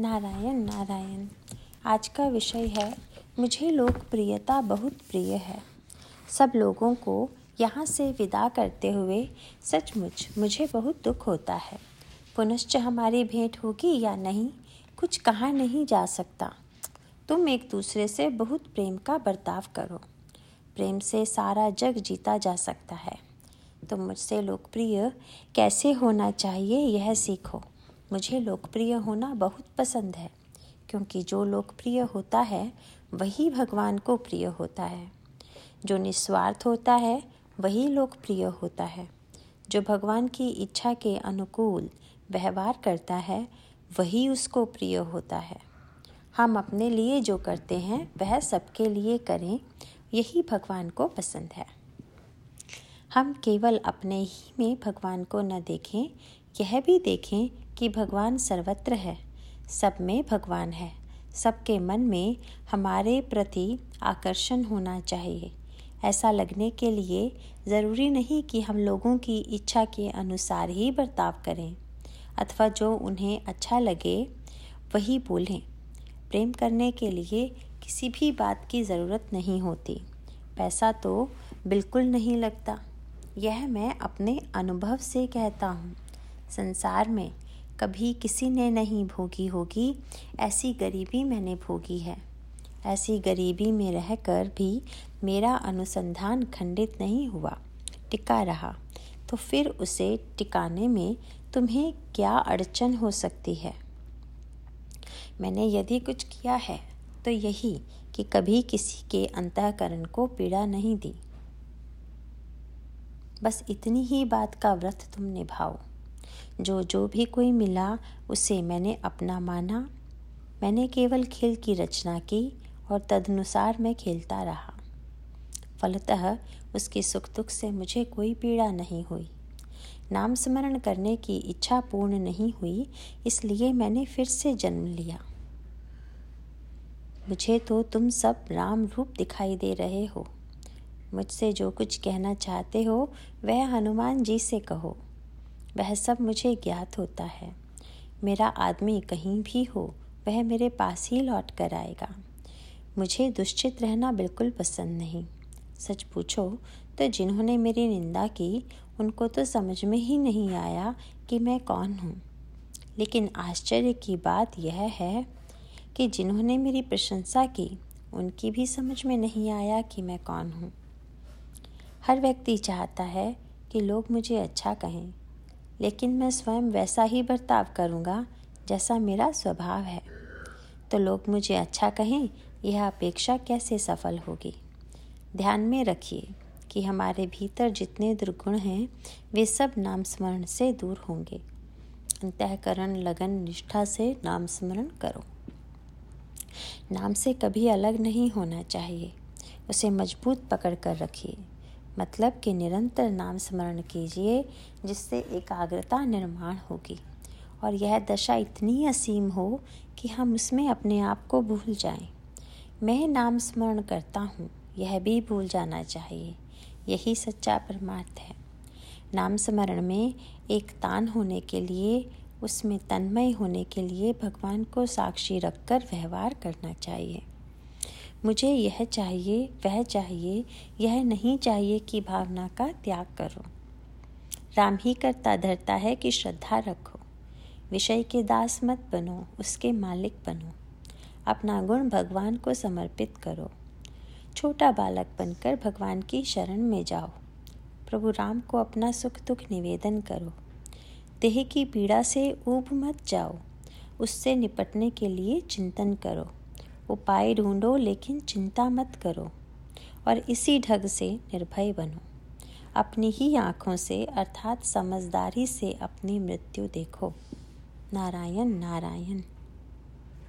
नारायण नारायण। आज का विषय है, मुझे लोकप्रियता बहुत प्रिय है। सब लोगों को यहाँ से विदा करते हुए सचमुच मुझे बहुत दुख होता है। पुनश्च हमारी भेंट होगी या नहीं, कुछ कहा नहीं जा सकता। तुम एक दूसरे से बहुत प्रेम का बर्ताव करो। प्रेम से सारा जग जीता जा सकता है। तुम मुझसे लोकप्रिय कैसे होना चाहिए, यह सीखो। मुझे लोकप्रिय होना बहुत पसंद है, क्योंकि जो लोकप्रिय होता है, वही भगवान को प्रिय होता है। जो निस्वार्थ होता है, वही लोकप्रिय होता है। जो भगवान की इच्छा के अनुकूल व्यवहार करता है, वही उसको प्रिय होता है। हम अपने लिए जो करते हैं, वह सबके लिए करें, यही भगवान को पसंद है। हम केवल अपने ही में भगवान को न देखें, यह भी देखें कि भगवान सर्वत्र है, सब में भगवान है, सबके मन में हमारे प्रति आकर्षण होना चाहिए। ऐसा लगने के लिए ज़रूरी नहीं कि हम लोगों की इच्छा के अनुसार ही बर्ताव करें, अथवा जो उन्हें अच्छा लगे, वही बोलें। प्रेम करने के लिए किसी भी बात की ज़रूरत नहीं होती। पैसा तो बिल्कुल नहीं लगता। यह मैं अपने अनुभव से कहता हूँ। संसार में कभी किसी ने नहीं भोगी होगी, ऐसी गरीबी मैंने भोगी है। ऐसी गरीबी में रहकर भी मेरा अनुसंधान खंडित नहीं हुआ, टिका रहा। तो फिर उसे टिकाने में तुम्हें क्या अड़चन हो सकती है? मैंने यदि कुछ किया है तो यही कि कभी किसी के अंतःकरण को पीड़ा नहीं दी। बस इतनी ही बात का व्रत तुम निभाओ। जो जो भी कोई मिला, उसे मैंने अपना माना। मैंने केवल खेल की रचना की और तदनुसार मैं खेलता रहा। फलतः उसके सुख दुख से मुझे कोई पीड़ा नहीं हुई। नाम स्मरण करने की इच्छा पूर्ण नहीं हुई, इसलिए मैंने फिर से जन्म लिया। मुझे तो तुम सब राम रूप दिखाई दे रहे हो। मुझसे जो कुछ कहना चाहते हो, वह हनुमान जी से कहो। वह सब मुझे ज्ञात होता है। मेरा आदमी कहीं भी हो, वह मेरे पास ही लौट कर आएगा। मुझे दुश्चित रहना बिल्कुल पसंद नहीं। सच पूछो तो जिन्होंने मेरी निंदा की, उनको तो समझ में ही नहीं आया कि मैं कौन हूँ। लेकिन आश्चर्य की बात यह है कि जिन्होंने मेरी प्रशंसा की, उनकी भी समझ में नहीं आया कि मैं कौन हूँ। हर व्यक्ति चाहता है कि लोग मुझे अच्छा कहें लेकिन मैं स्वयं वैसा ही बर्ताव करूँगा जैसा मेरा स्वभाव है। तो लोग मुझे अच्छा कहें, यह अपेक्षा कैसे सफल होगी? ध्यान में रखिए कि हमारे भीतर जितने दुर्गुण हैं, वे सब नाम स्मरण से दूर होंगे। अंतकरण, लगन, निष्ठा से नाम स्मरण करो। नाम से कभी अलग नहीं होना चाहिए। उसे मज़बूत पकड़ कर रखिए। मतलब कि निरंतर नाम स्मरण कीजिए, जिससे एकाग्रता निर्माण होगी। और यह दशा इतनी असीम हो कि हम उसमें अपने आप को भूल जाएँ। मैं नाम स्मरण करता हूँ, यह भी भूल जाना चाहिए। यही सच्चा परमार्थ है। नाम स्मरण में एक तान होने के लिए, उसमें तन्मय होने के लिए भगवान को साक्षी रखकर व्यवहार करना चाहिए। मुझे यह चाहिए, वह चाहिए, यह नहीं चाहिए कि भावना का त्याग करो। राम ही करता धरता है कि श्रद्धा रखो। विषय के दास मत बनो, उसके मालिक बनो। अपना गुण भगवान को समर्पित करो। छोटा बालक बनकर भगवान की शरण में जाओ। प्रभु राम को अपना सुख दुख निवेदन करो। देह की पीड़ा से ऊब मत जाओ। उससे निपटने के लिए चिंतन करो। उपाय ढूंढो, लेकिन चिंता मत करो और इसी ढंग से निर्भय बनो। अपनी ही आँखों से, अर्थात समझदारी से अपनी मृत्यु देखो। नारायण नारायण।